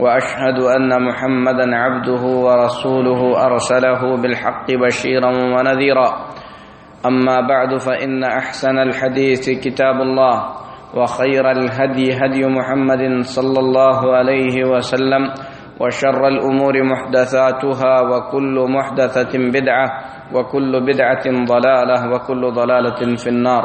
وأشهد أن محمدا عبده ورسوله أرسله بالحق بشيرا ونذيرا. أما بعد فإن أحسن الحديث كتاب الله وخير الهدي هدي محمد صلى الله عليه وسلم وشر الأمور محدثاتها وكل محدثة بدعة وكل بدعة ضلالة وكل ضلالة في النار.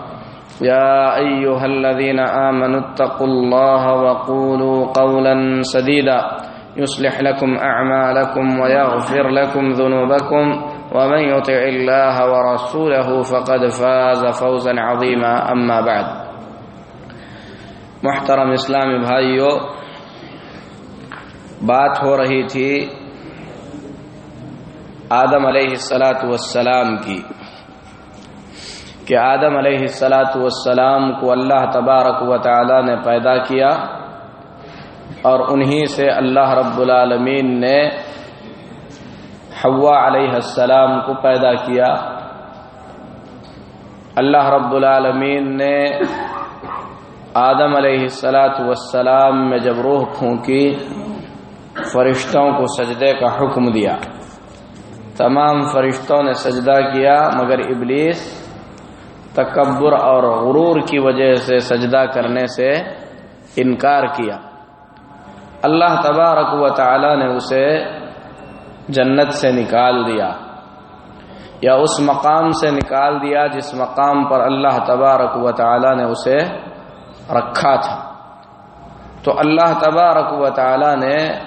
يا أيها الذين آمنوا اتقوا الله وقولوا قولا سديدا. يصلح لكم أعمالكم ويغفر لكم ذنوبكم. ومن يطع الله ورسوله فقد فاز فوزا عظيما. أما بعد. محترم اسلامی بھائیوں بات ہو رہی تھی آدم علیہ السلاۃ والسلام کی۔ کہ آدم علیہ السلاۃ والسلام کو اللہ تبارک و تعالی نے پیدا کیا اور انہی سے اللہ رب العالمین نے حوا علیہ السلام کو پیدا کیا۔ اللہ رب العالمین نے آدم علیہ السلاۃ والسلام میں جب روح پھونکی، فرشتوں کو سجدے کا حکم دیا۔ تمام فرشتوں نے سجدہ کیا، مگر ابلیس تکبر اور غرور کی وجہ سے سجدہ کرنے سے انکار کیا۔ اللہ تبارک و تعالی نے اسے جنت سے نکال دیا یا اس مقام سے نکال دیا جس مقام پر اللہ تبارک و تعالی نے اسے رکھا تھا۔ تو اللہ تبارک و تعالی نے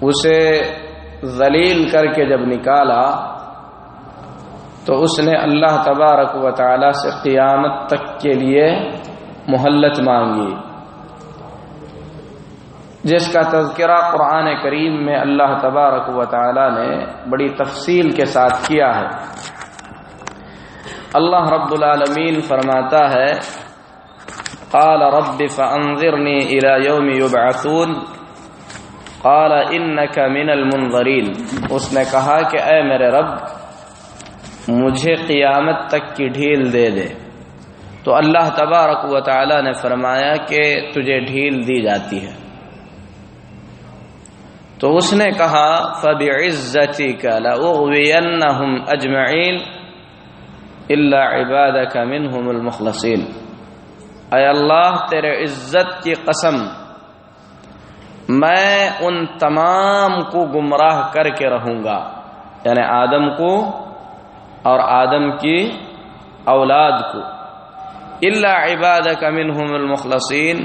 اسے ذلیل کر کے جب نکالا تو اس نے اللہ تبارک و تعالی سے قیامت تک کے لیے محلت مانگی۔ جس کا تذکرہ قرآن کریم میں اللہ تبارک و تعالی نے بڑی تفصیل کے ساتھ کیا ہے۔ اللہ رب العالمین فرماتا ہے، قال رب فانظرنی الى یوم یبعثون، قال انک من المنظرین۔ اس نے کہا کہ اے میرے رب مجھے قیامت تک کی ڈھیل دے دے۔ تو اللہ تبارک و تعالی نے فرمایا کہ تجھے ڈھیل دی جاتی ہے۔ تو اس نے کہا فب عزتی کا اجمعین اللہ عباد کا منہم المخلصین اے اللہ، تیرے عزت کی قسم، میں ان تمام کو گمراہ کر کے رہوں گا۔ یعنی آدم کو اور آدم کی اولاد کو۔ اللہ عباد منہم المخلصین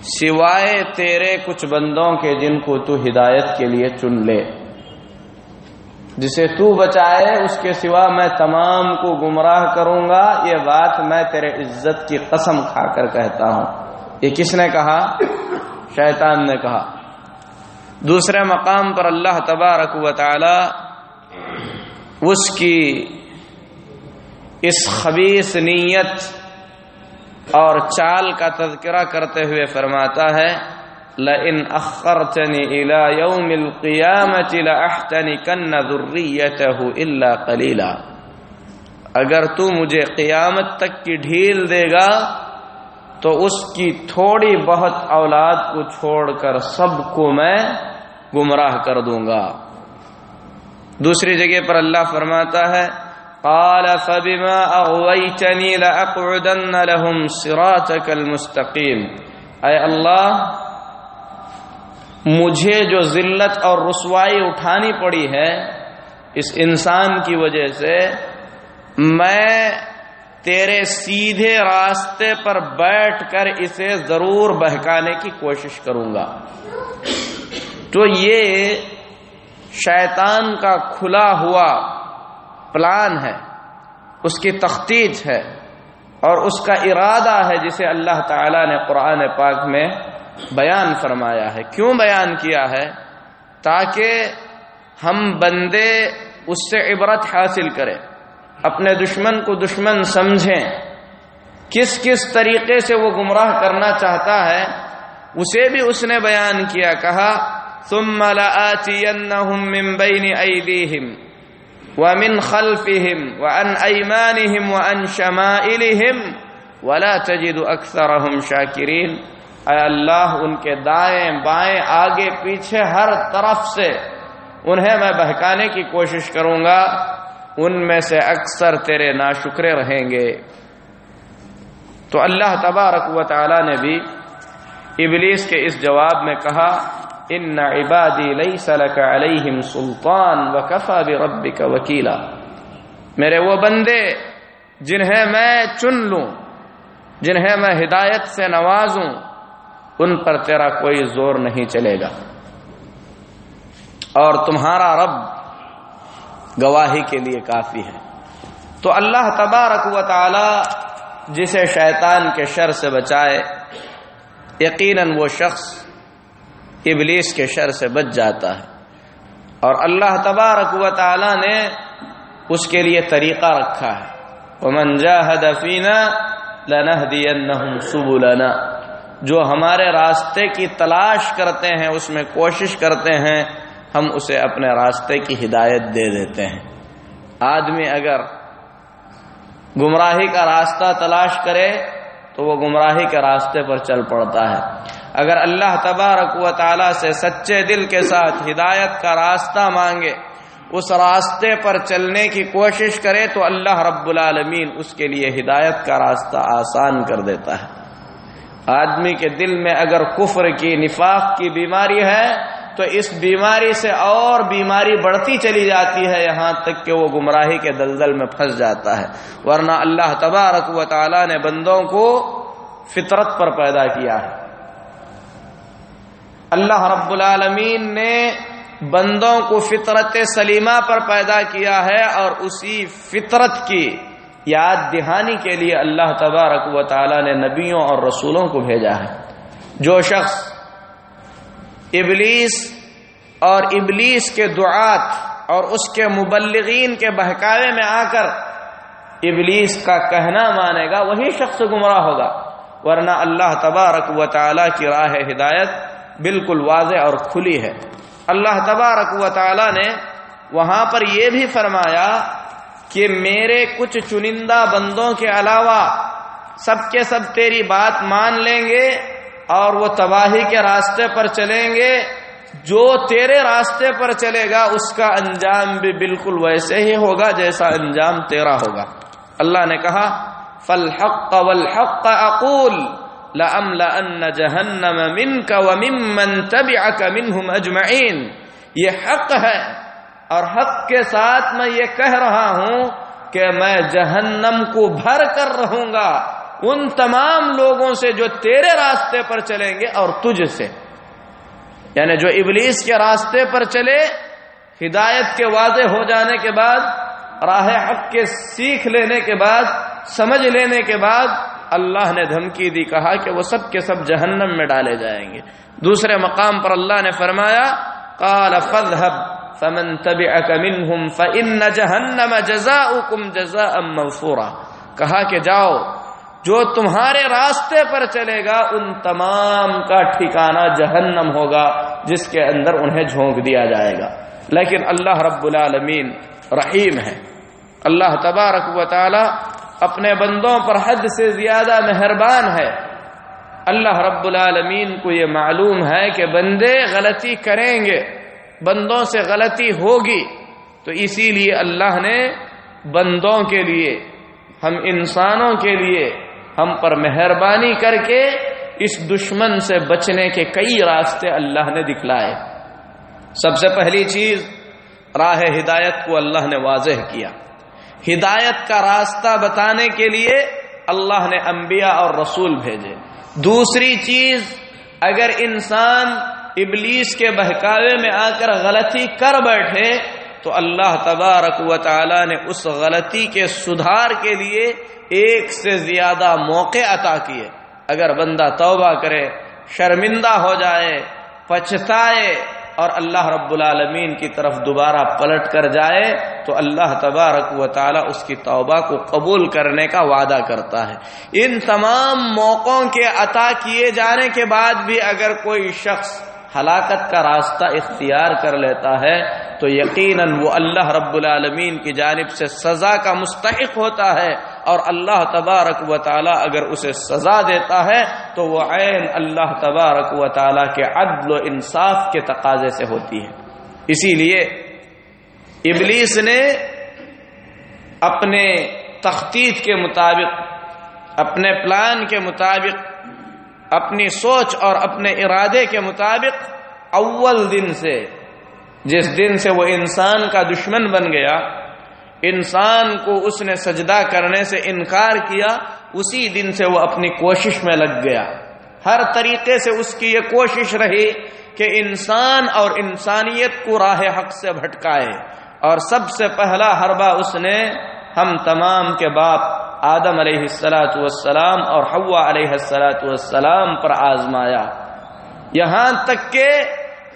سوائے تیرے کچھ بندوں کے جن کو تو ہدایت کے لیے چن لے۔ جسے تو بچائے، اس کے سوا میں تمام کو گمراہ کروں گا۔ یہ بات میں تیرے عزت کی قسم کھا کر کہتا ہوں۔ یہ کس نے کہا؟ شیطان نے کہا۔ دوسرے مقام پر اللہ تبارک و تعالی اس کی اس خبیص نیت اور چال کا تذکرہ کرتے ہوئے فرماتا ہے، لئن اخرتنی الى یوم القیامت لاحتنکن ذریته الا قلیلا۔ اگر تو مجھے قیامت تک کی ڈھیل دے گا، تو اس کی تھوڑی بہت اولاد کو چھوڑ کر سب کو میں گمراہ کر دوں گا۔ دوسری جگہ پر اللہ فرماتا ہے قال فبما اغويتني لاقعدن لهم صراطك المستقيم. اے اللہ، مجھے جو ذلت اور رسوائی اٹھانی پڑی ہے، اس انسان کی وجہ سے میں تیرے سیدھے راستے پر بیٹھ کر اسے ضرور بہکانے کی کوشش کروں گا۔ تو یہ شیطان کا کھلا ہوا پلان ہے، اس کی تختیج ہے اور اس کا ارادہ ہے جسے اللہ تعالی نے قرآن پاک میں بیان فرمایا ہے۔ کیوں بیان کیا ہے؟ تاکہ ہم بندے اس سے عبرت حاصل کریں، اپنے دشمن کو دشمن سمجھیں۔ کس کس طریقے سے وہ گمراہ کرنا چاہتا ہے، اسے بھی اس نے بیان کیا، کہا، ثم لآتینہم من بین ایدیہم۔ ومن خلفهم وعن ايمانهم وعن شمائلهم ولا تجد اكثرهم شاكرين. اے اللہ، ان کے دائیں بائیں، آگے، پیچھے، ہر طرف سے انہیں میں بہکانے کی کوشش کروں گا، ان میں سے اکثر تیرے ناشکرے رہیں گے۔ تو اللہ تبارک و تعالی نے بھی ابلیس کے اس جواب میں کہا ان عبادی لیس لك علیہم سلطان وکفا بربک وکیلا میرے وہ بندے جنہیں میں چن لوں، جنہیں میں ہدایت سے نوازوں، ان پر تیرا کوئی زور نہیں چلے گا۔ اور تمہارا رب گواہی کے لیے کافی ہے۔ تو اللہ تبارک و تعالی جسے شیطان کے شر سے بچائے، یقیناً وہ شخص ابلیس کے شر سے بچ جاتا ہے۔ اور اللہ تبارک و تعالی نے اس کے لیے طریقہ رکھا ہے۔ ومن جاہد فینا لنہدینہم سبلنا۔ جو ہمارے راستے کی تلاش کرتے ہیں، اس میں کوشش کرتے ہیں، ہم اسے اپنے راستے کی ہدایت دے دیتے ہیں۔ آدمی اگر گمراہی کا راستہ تلاش کرے تو وہ گمراہی کے راستے پر چل پڑتا ہے۔ اگر اللہ تبارک و تعالی سے سچے دل کے ساتھ ہدایت کا راستہ مانگے، اس راستے پر چلنے کی کوشش کرے تو اللہ رب العالمین اس کے لیے ہدایت کا راستہ آسان کر دیتا ہے۔ آدمی کے دل میں اگر کفر کی، نفاق کی بیماری ہے تو اس بیماری سے اور بیماری بڑھتی چلی جاتی ہے، یہاں تک کہ وہ گمراہی کے دلدل میں پھنس جاتا ہے۔ ورنہ اللہ تبارک و تعالی نے بندوں کو فطرت پر پیدا کیا ہے۔ اللہ رب العالمین نے بندوں کو فطرت سلیمہ پر پیدا کیا ہے اور اسی فطرت کی یاد دہانی کے لیے اللہ تبارک و تعالی نے نبیوں اور رسولوں کو بھیجا ہے۔ جو شخص ابلیس اور ابلیس کے دعات اور اس کے مبلغین کے بہکاوے میں آ کر ابلیس کا کہنا مانے گا، وہی شخص گمراہ ہوگا۔ ورنہ اللہ تبارک و تعالی کی راہ ہدایت بالکل واضح اور کھلی ہے۔ اللہ تبارک و تعالی نے وہاں پر یہ بھی فرمایا کہ میرے کچھ چنندہ بندوں کے علاوہ سب کے سب تیری بات مان لیں گے اور وہ تباہی کے راستے پر چلیں گے، جو تیرے راستے پر چلے گا، اس کا انجام بھی بالکل ویسے ہی ہوگا جیسا انجام تیرا ہوگا۔ اللہ نے کہا فل حق والحق اقول، لأملأن جہنم منك وممن تبعك منهم اجمعین۔ یہ حق ہے، اور حق کے ساتھ میں یہ کہہ رہا ہوں کہ میں جہنم کو بھر کر رہوں گا۔ ان تمام لوگوں سے جو تیرے راستے پر چلیں گے اور تجھ سے۔ یعنی جو ابلیس کے راستے پر چلے، ہدایت کے واضح ہو جانے کے بعد، راہ حق کے سیکھ لینے کے بعد، سمجھ لینے کے بعد اللہ نے دھمکی دی، کہا کہ وہ سب کے سب جہنم میں ڈالے جائیں گے۔ دوسرے مقام پر اللہ نے فرمایا، قال فذهب فمن تبعك منهم فان جهنم جزاؤكم جزاء موفورا۔ کہا کہ جاؤ جو تمہارے راستے پر چلے گا، ان تمام کا ٹھکانہ جہنم ہوگا، جس کے اندر انہیں جھونک دیا جائے گا۔ لیکن اللہ رب العالمین رحیم ہے اللہ تبارک و تعالی اپنے بندوں پر حد سے زیادہ مہربان ہے۔ اللہ رب العالمین کو یہ معلوم ہے کہ بندے غلطی کریں گے، بندوں سے غلطی ہوگی۔ تو اسی لیے اللہ نے بندوں کے لیے، ہم انسانوں کے لیے ہم پر مہربانی کر کے اس دشمن سے بچنے کے کئی راستے اللہ نے دکھلائے۔ سب سے پہلی چیز، راہ ہدایت کو اللہ نے واضح کیا۔ ہدایت کا راستہ بتانے کے لیے اللہ نے انبیاء اور رسول بھیجے۔ دوسری چیز، اگر انسان ابلیس کے بہکاوے میں آ کر غلطی کر بیٹھے تو اللہ تبارک و تعالی نے اس غلطی کے سدھار کے لیے ایک سے زیادہ موقع عطا کیے۔ اگر بندہ توبہ کرے، شرمندہ ہو جائے، پچھتائے اور اللہ رب العالمین کی طرف دوبارہ پلٹ کر جائے، تو اللہ تبارک و تعالی اس کی توبہ کو قبول کرنے کا وعدہ کرتا ہے۔ ان تمام موقعوں کے عطا کیے جانے کے بعد بھی اگر کوئی شخص ہلاکت کا راستہ اختیار کر لیتا ہے تو یقیناً وہ اللہ رب العالمین کی جانب سے سزا کا مستحق ہوتا ہے اور اللہ تبارک و تعالی اگر اسے سزا دیتا ہے تو وہ عین اللہ تبارک و تعالی کے عدل و انصاف کے تقاضے سے ہوتی ہے۔ اسی لیے ابلیس نے اپنے تختیت کے مطابق، اپنے پلان کے مطابق، اپنی سوچ اور اپنے ارادے کے مطابق اول دن سے جس دن سے وہ انسان کا دشمن بن گیا، انسان کو اس نے سجدہ کرنے سے انکار کیا، اسی دن سے وہ اپنی کوشش میں لگ گیا۔ ہر طریقے سے اس کی یہ کوشش رہی کہ انسان اور انسانیت کو راہ حق سے بھٹکائے۔ اور سب سے پہلا حربہ اس نے ہم تمام کے باپ آدم علیہ السلاۃ والسلام اور حوا علیہ السلاۃ والسلام پر آزمایا۔ یہاں تک کہ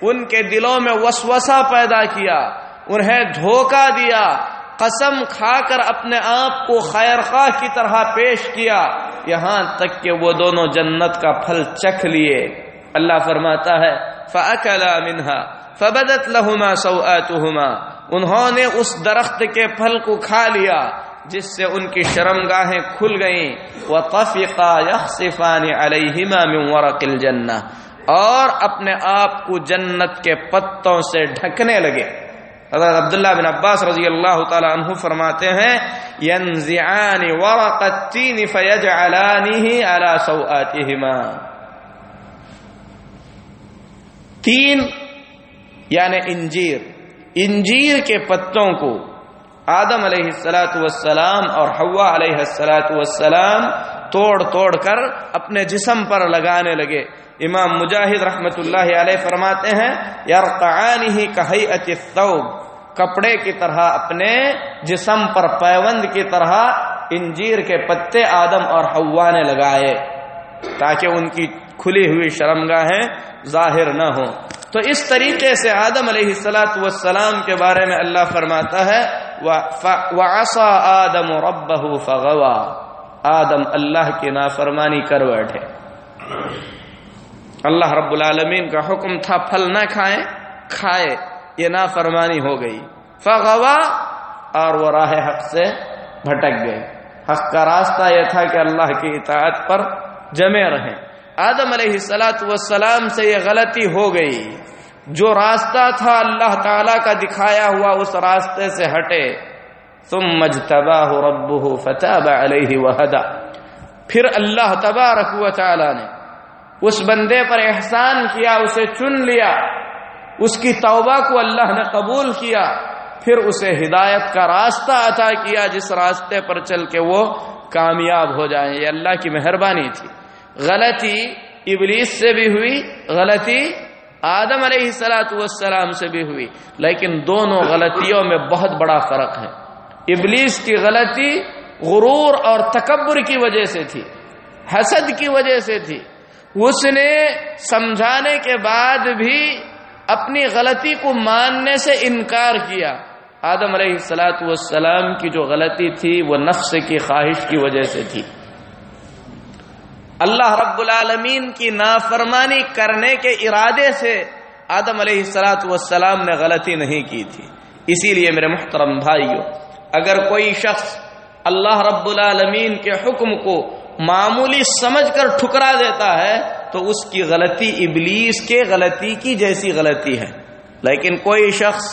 ان کے دلوں میں وسوسہ پیدا کیا، انہیں دھوکہ دیا، قسم کھا کر اپنے آپ کو خیر خواہ کی طرح پیش کیا۔ یہاں تک کہ وہ دونوں جنت کا پھل چکھ لیے۔ اللہ فرماتا ہے، فَأَكَلَا مِنْهَا، فَبَدَتْ لَهُمَا سَوْآتُهُمَا۔ انہوں نے اس درخت کے پھل کو کھا لیا، جس سے ان کی شرم گاہیں کھل گئیں۔ وہ تفقہ یخصفان علیہما من ورق الجنہ اور اپنے آپ کو جنت کے پتوں سے ڈھکنے لگے۔ حضرت عبداللہ بن عباس رضی اللہ تعالی عنہ فرماتے ہیں ینزعان ورق التین فیجعلانه على سوآتهما تین یعنی انجیر۔ انجیر کے پتوں کو آدم علیہ السلاۃ والسلام اور حوا علیہ السلاۃ والسلام توڑ توڑ کر اپنے جسم پر لگانے لگے۔ امام مجاہد رحمت اللہ علیہ فرماتے ہیں یار ہی کہی الثوب، کپڑے کی طرح اپنے جسم پر، پیوند کی طرح انجیر کے پتے آدم اور حوا نے لگائے تاکہ ان کی کھلی ہوئی شرمگاہیں ظاہر نہ ہوں۔ تو اس طریقے سے آدم علیہ السلاۃ والسلام کے بارے میں اللہ فرماتا ہے وعصا آدم ربه فغوا آدم اللہ کی نافرمانی کر بیٹھے۔ اللہ رب العالمین کا حکم تھا پھل نہ کھائیں، کھائے، یہ نافرمانی ہو گئی۔ فغوا اور وہ راہ حق سے بھٹک گئے۔ حق کا راستہ یہ تھا کہ اللہ کی اطاعت پر جمے رہیں۔ آدم علیہ السلاۃ والسلام سے یہ غلطی ہو گئی۔ جو راستہ تھا اللہ تعالی کا دکھایا ہوا، اس راستے سے ہٹے۔ تم مجتبا ہو رب فتح علیہ وحدا پھر اللہ تبارک و تعالی نے اس بندے پر احسان کیا، اسے چن لیا، اس کی توبہ کو اللہ نے قبول کیا، پھر اسے ہدایت کا راستہ عطا کیا، جس راستے پر چل کے وہ کامیاب ہو جائیں۔ یہ اللہ کی مہربانی تھی۔ غلطی ابلیس سے بھی ہوئی، غلطی آدم علیہ السلاۃ والسلام سے بھی ہوئی، لیکن دونوں غلطیوں میں بہت بڑا فرق ہے۔ ابلیس کی غلطی غرور اور تکبر کی وجہ سے تھی، حسد کی وجہ سے تھی۔ اس نے سمجھانے کے بعد بھی اپنی غلطی کو ماننے سے انکار کیا۔ آدم علیہ السلاۃ والسلام کی جو غلطی تھی، وہ نفس کی خواہش کی وجہ سے تھی۔ اللہ رب العالمین کی نافرمانی کرنے کے ارادے سے آدم علیہ السلاۃ والسلام نے غلطی نہیں کی تھی۔ اسی لیے میرے محترم بھائیوں اگر کوئی شخص اللہ رب العالمین کے حکم کو معمولی سمجھ کر ٹھکرا دیتا ہے، تو اس کی غلطی ابلیس کے غلطی کی جیسی غلطی ہے۔ لیکن کوئی شخص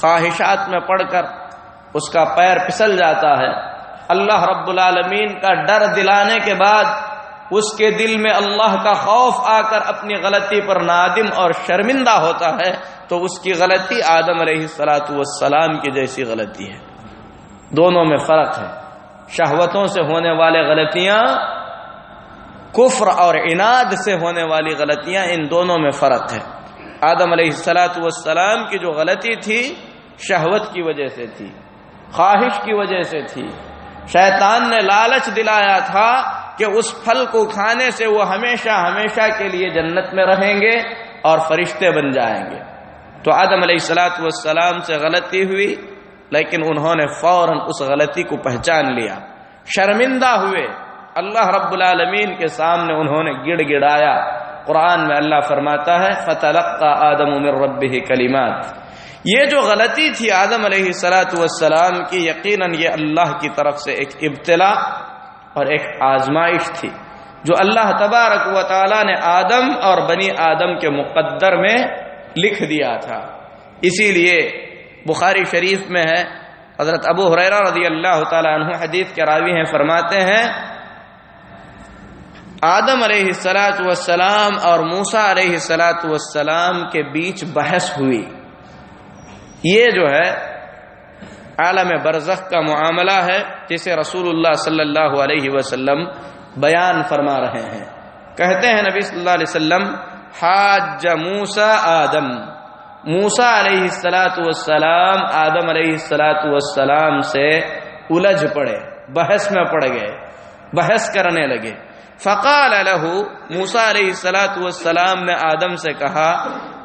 خواہشات میں پڑھ کر اس کا پیر پھسل جاتا ہے، اللہ رب العالمین کا ڈر دلانے کے بعد اس کے دل میں اللہ کا خوف آ کر اپنی غلطی پر نادم اور شرمندہ ہوتا ہے، تو اس کی غلطی آدم علیہ السلاۃ والسلام کی جیسی غلطی ہے۔ دونوں میں فرق ہے۔ شہوتوں سے ہونے والے غلطیاں، کفر اور اناد سے ہونے والی غلطیاں، ان دونوں میں فرق ہے۔ آدم علیہ السلاۃ والسلام کی جو غلطی تھی، شہوت کی وجہ سے تھی، خواہش کی وجہ سے تھی۔ شیطان نے لالچ دلایا تھا کہ اس پھل کو کھانے سے وہ ہمیشہ ہمیشہ کے لیے جنت میں رہیں گے اور فرشتے بن جائیں گے۔ تو آدم علیہ السلاۃ والسلام سے غلطی ہوئی۔ لیکن انہوں نے فوراً اس غلطی کو پہچان لیا۔ شرمندہ ہوئے۔ اللہ رب العالمین کے سامنے انہوں نے گڑ گڑایا۔ قرآن میں اللہ فرماتا ہے فتح آدم عمر رب کلیمات یہ جو غلطی تھی آدم علیہ سلاۃ والسلام کی، یقیناً یہ اللہ کی طرف سے ایک ابتلا اور ایک آزمائش تھی۔ جو اللہ تبارک و تعالی نے آدم اور بنی آدم کے مقدر میں لکھ دیا تھا۔ اسی لیے بخاری شریف میں ہے۔ حضرت ابو حریرہ رضی اللہ تعالی عنہ حدیث کے راوی ہیں، فرماتے ہیں، آدم علیہ السلاۃ والسلام اور موسا علیہ السلاۃ والسلام کے بیچ بحث ہوئی۔ یہ جو ہے، عالم برزخ کا معاملہ ہے، جسے رسول اللہ صلی اللہ علیہ وسلم بیان فرما رہے ہیں۔ کہتے ہیں نبی صلی اللہ علیہ وسلم، حاج موسا آدم۔ موسا علیہ السلاۃ والسلام آدم علیہ السلاۃ والسلام سے الجھ پڑے، بحث میں پڑ گئے، بحث کرنے لگے۔ فقال له موسا علیہ السلاۃ والسلام نے آدم سے کہا،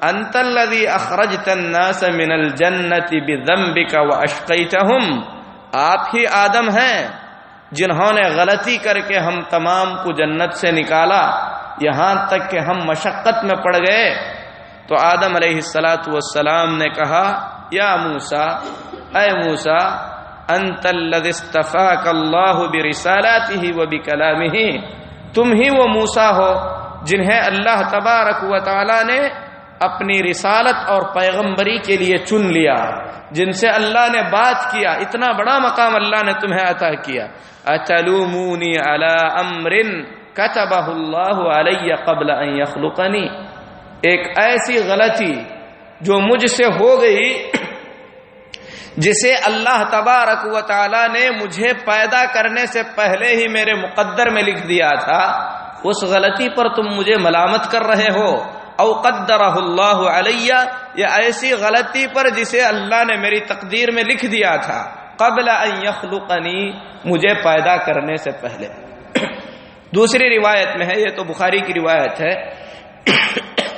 انت الذي اخرجت الناس من الجنه بذنبك واشقيتهم آپ ہی آدم ہیں، جنہوں نے غلطی کر کے ہم تمام کو جنت سے نکالا، یہاں تک کہ ہم مشقت میں پڑ گئے۔ تو آدم علیہ السلاۃ والسلام نے کہا، یا موسا اے موسا انت الذي استفاك برسالاته وبكلامه تم ہی وہ موسا ہو جنہیں اللہ تبارک و تعالی نے اپنی رسالت اور پیغمبری کے لیے چن لیا، جن سے اللہ نے بات کیا، اتنا بڑا مقام اللہ نے تمہیں عطا کیا۔ اتلومونی علی امر کتبہ اللہ علی قبل ان یخلقنی۔ ایک ایسی غلطی جو مجھ سے ہو گئی جسے اللہ تبارک و تعالی نے مجھے پیدا کرنے سے پہلے ہی میرے مقدر میں لکھ دیا تھا، اس غلطی پر تم مجھے ملامت کر رہے ہو۔ او قدر اللہ علیہ یا ایسی غلطی پر جسے اللہ نے میری تقدیر میں لکھ دیا تھا۔ قبل ان یخلقنی، مجھے پیدا کرنے سے پہلے۔ دوسری روایت میں ہے، یہ تو بخاری کی روایت ہے۔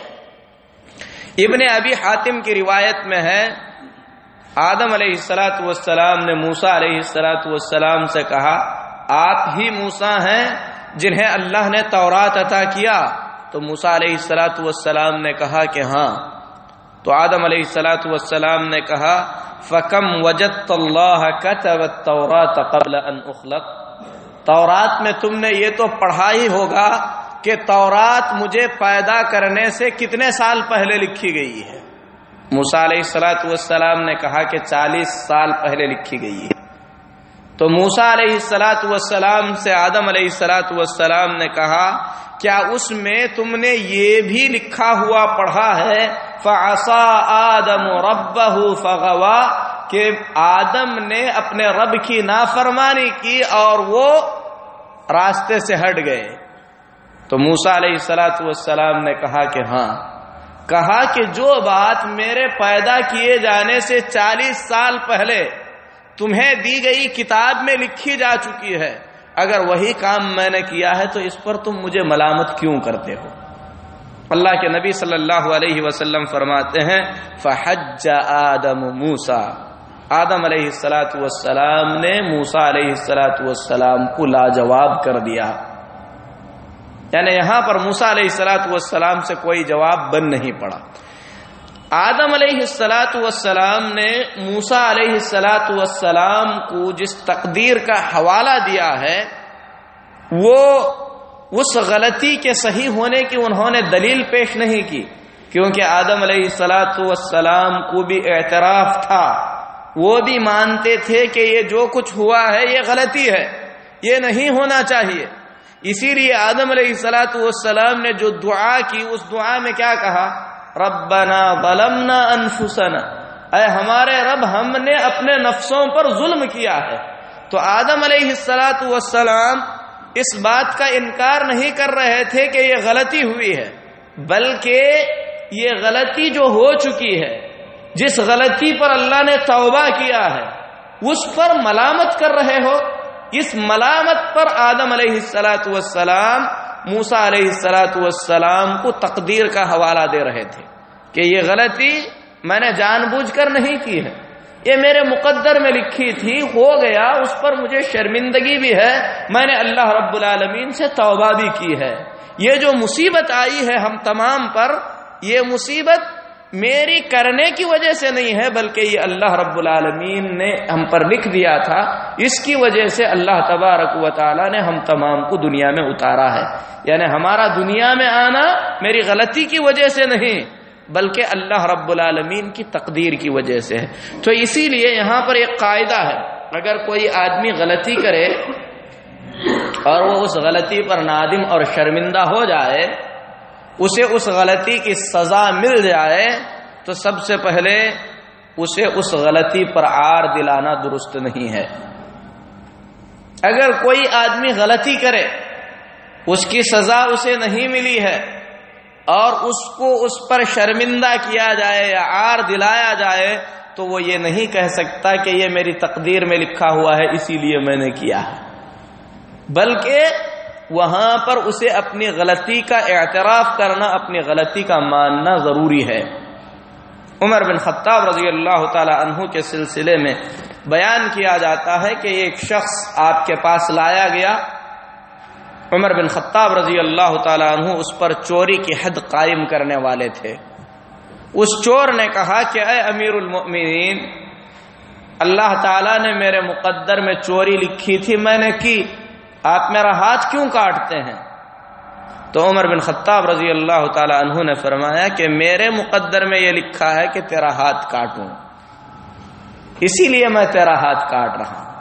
ابن ابی حاتم کی روایت میں ہے، آدم علیہ السلاۃ والسلام نے موسا علیہ السلاۃ والسلام سے کہا، آپ ہی موسا ہیں جنہیں اللہ نے تورات عطا کیا۔ تو موسا علیہ السلاۃ والسلام نے کہا کہ ہاں۔ تو آدم علیہ السلاۃ والسلام نے کہا فکم وجت اللہ قبل ان اخلق تورات میں تم نے یہ تو پڑھا ہی ہوگا کہ تورات مجھے پیدا کرنے سے کتنے سال پہلے لکھی گئی ہے؟ موسا علیہ السلاۃ والسلام نے کہا کہ چالیس سال پہلے لکھی گئی ہے۔ تو موسا علیہ السلاۃ والسلام سے آدم علیہ السلاۃ والسلام نے کہا، کیا اس میں تم نے یہ بھی لکھا ہوا پڑھا ہے؟ فعصا آدم رب فغوا، کہ آدم نے اپنے رب کی نافرمانی کی اور وہ راستے سے ہٹ گئے۔ تو موسا علیہ السلاۃ والسلام نے کہا کہ ہاں کہا کہ جو بات میرے پیدا کیے جانے سے چالیس سال پہلے تمہیں دی گئی کتاب میں لکھی جا چکی ہے، اگر وہی کام میں نے کیا ہے تو اس پر تم مجھے ملامت کیوں کرتے ہو؟ اللہ کے نبی صلی اللہ علیہ وسلم فرماتے ہیں، فحج آدم موسا آدم علیہ السلاۃ والسلام نے موسا علیہ السلاۃ والسلام کو لاجواب کر دیا۔ یعنی یہاں پر موسا علیہ السلاۃ والسلام سے کوئی جواب بن نہیں پڑا۔ آدم علیہ السلاۃ والسلام نے موسا علیہ السلاۃ والسلام کو جس تقدیر کا حوالہ دیا ہے، وہ اس غلطی کے صحیح ہونے کی انہوں نے دلیل پیش نہیں کی، کیونکہ آدم علیہ السلاۃ والسلام کو بھی اعتراف تھا۔ وہ بھی مانتے تھے کہ یہ جو کچھ ہوا ہے، یہ غلطی ہے، یہ نہیں ہونا چاہیے۔ اسی لیے آدم علیہ السلاۃ والسلام نے جو دعا کی، اس دعا میں کیا کہا؟ ربنا ظلمنا انفسنا۔ اے ہمارے رب، ہم نے اپنے نفسوں پر ظلم کیا ہے۔ تو آدم علیہ السلاۃ والسلام اس بات کا انکار نہیں کر رہے تھے کہ یہ غلطی ہوئی ہے، بلکہ یہ غلطی جو ہو چکی ہے، جس غلطی پر اللہ نے توبہ کیا ہے، اس پر ملامت کر رہے ہو۔ اس ملامت پر آدم علیہ السلاۃ والسلام موسا علیہ السلاۃ والسلام کو تقدیر کا حوالہ دے رہے تھے کہ یہ غلطی میں نے جان بوجھ کر نہیں کی ہے۔ یہ میرے مقدر میں لکھی تھی، ہو گیا، اس پر مجھے شرمندگی بھی ہے، میں نے اللہ رب العالمین سے توبہ بھی کی ہے۔ یہ جو مصیبت آئی ہے ہم تمام پر، یہ مصیبت میری کرنے کی وجہ سے نہیں ہے، بلکہ یہ اللہ رب العالمین نے ہم پر لکھ دیا تھا۔ اس کی وجہ سے اللہ تبارک و تعالی نے ہم تمام کو دنیا میں اتارا ہے۔ یعنی ہمارا دنیا میں آنا میری غلطی کی وجہ سے نہیں، بلکہ اللہ رب العالمین کی تقدیر کی وجہ سے ہے۔ تو اسی لیے یہاں پر ایک قاعدہ ہے۔ اگر کوئی آدمی غلطی کرے اور وہ اس غلطی پر نادم اور شرمندہ ہو جائے اسے اس غلطی کی سزا مل جائے تو سب سے پہلے اسے اس غلطی پر آر دلانا درست نہیں ہے۔ اگر کوئی آدمی غلطی کرے، اس کی سزا اسے نہیں ملی ہے اور اس کو اس پر شرمندہ کیا جائے یا آر دلایا جائے تو وہ یہ نہیں کہہ سکتا کہ یہ میری تقدیر میں لکھا ہوا ہے، اسی لیے میں نے کیا ہے۔ بلکہ وہاں پر اسے اپنی غلطی کا اعتراف کرنا، اپنی غلطی کا ماننا ضروری ہے۔ عمر بن خطاب رضی اللہ تعالی عنہ کے سلسلے میں بیان کیا جاتا ہے کہ ایک شخص آپ کے پاس لایا گیا۔ عمر بن خطاب رضی اللہ تعالی عنہ اس پر چوری کی حد قائم کرنے والے تھے۔ اس چور نے کہا کہ اے امیر المؤمنین، اللہ تعالی نے میرے مقدر میں چوری لکھی تھی، میں نے کی۔ آپ میرا ہاتھ کیوں کاٹتے ہیں؟ تو عمر بن خطاب رضی اللہ تعالی عنہ نے فرمایا کہ میرے مقدر میں یہ لکھا ہے کہ تیرا ہاتھ کاٹوں۔ اسی لیے میں تیرا ہاتھ کاٹ رہا ہوں۔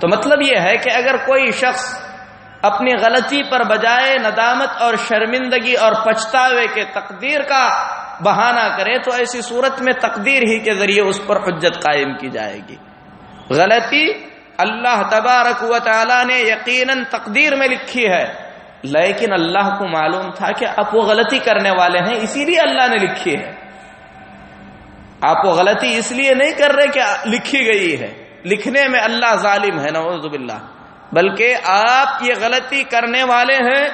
تو مطلب یہ ہے کہ اگر کوئی شخص اپنی غلطی پر بجائے ندامت اور شرمندگی اور پچھتاوے کے تقدیر کا بہانہ کرے تو ایسی صورت میں تقدیر ہی کے ذریعے اس پر حجت قائم کی جائے گی۔ غلطی اللہ تبارک و تعالی نے یقیناً تقدیر میں لکھی ہے۔ لیکن اللہ کو معلوم تھا کہ آپ وہ غلطی کرنے والے ہیں، اسی لیے اللہ نے لکھی ہے۔ آپ وہ غلطی اس لیے نہیں کر رہے کہ لکھی گئی ہے۔ لکھنے میں اللہ ظالم ہے، نعوذ باللہ۔ بلکہ آپ یہ غلطی کرنے والے ہیں،